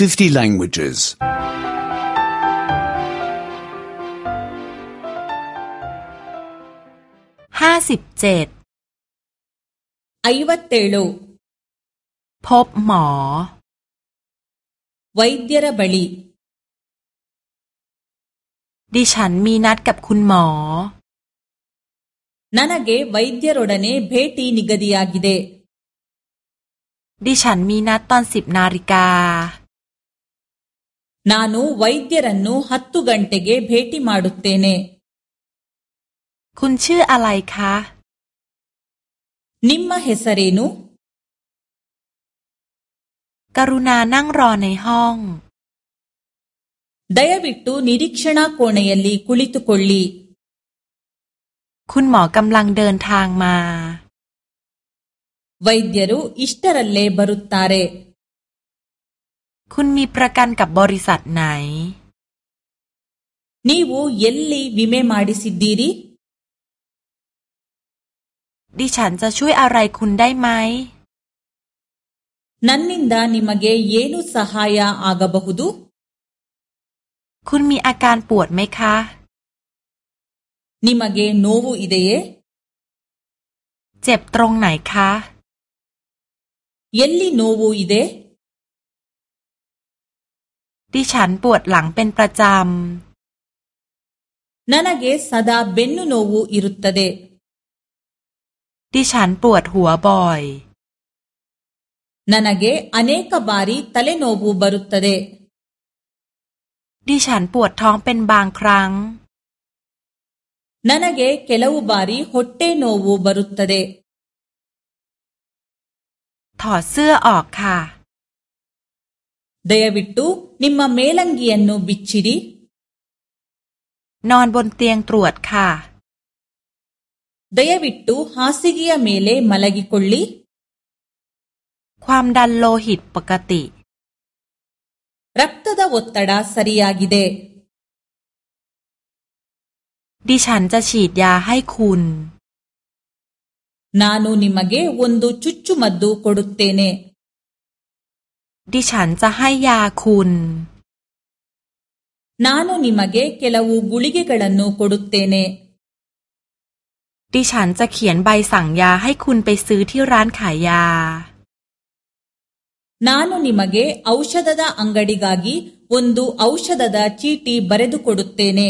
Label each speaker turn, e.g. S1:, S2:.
S1: 50 languages. 57 ಐವತ್ತೇಳು พบหมอ ವ ೈ ದ ್ ಯ Bali ดิฉันมีนัดกับคุณหมอเดียร์โ್ด ರ น ಡ ನ ೆ ಭೇಟಿ ನಿಗದಿಯಾಗಿದೆ ดิฉันมีนัดตอนสิบนาฬิกา ನಾನು ವೈದ್ಯರನ್ನು ಹತ್ತು ಗಂಟೆಗೆ ಭೇಟಿ ಮಾಡುತ್ತೇನೆ คุณชื่ออะไรคะ ನಿಮ್ಮ ಹೆಸರೇನು กรุณานั่งรอในห้อง ದಯವಿಟ್ಟು ನಿರೀಕ್ಷಣಾ ಕೋಣೆಯಲ್ಲಿ ಕುಳಿತುಕೊಳ್ಳಿ คุณหมอกำลังเดินทางมา ವೈದ್ಯರು ಇಷ್ಟರಲ್ಲೇ ಬರುತ್ತಾರೆ คุณมีประกันกับบริษัทไหน นี่วูเยลลี่วิเมมาดิสิดีรีดิฉันจะช่วยอะไรคุณได้ไหม นั่นนินดา นิมาเกเยนุสหายาอากบะฮุดูคุณมีอาการปวดไหมคะ นิมาเกโนวูอิเดเย เจ็บตรงไหนคะเยลลี่โนวูอิเดดิฉันปวดหลังเป็นประจำนันเกสซาดาเบนนโนวูอิรุตเตเด ดิฉันปวดหัวบ่อยนันเกอเนกบารีทะเลโนวูบารุตเตเด ดิฉันปวดท้องเป็นบางครั้งนันเกเคลาวูบารีฮอตเตโนวูบารุตเตเด ถอดเสื้อออกค่ะ ದಯವಿಟ್ಟು ನಿಮ್ಮ ಮೇಲಂಗಿಯನ್ನು ಬಿಚ್ಚಿರಿ นอนบนเตียงตรวจค่ะ ದಯವಿಟ್ಟು ಹಾಸಿಗೆಯ ಮೇಲೆ ಮಲಗಿಕೊಳ್ಳಿ ความดันโลหิตปกติ ರಕ್ತದ ಒತ್ತಡ ಸರಿಯಾಗಿದೆ ดิฉันจะฉีดยาให้คุณ ನಾನು ನಿಮಗೆ ಒಂದು ಚುಚ್ಚುಮದ್ದು ಕೊಡುತ್ತೇನೆ ดิฉันจะให้ยาคุณ นานุนิมาเกะเคลาวูกุลิเกกัลันโนโคดุตเตเนดิฉันจะเขียนใบสั่งยาให้คุณไปซื้อที่ร้านขายยา นานุนิมาเกะอุชดดาอังกัดิกากีวันดูอุชดดาชีตีบริดุโคดุตเตเน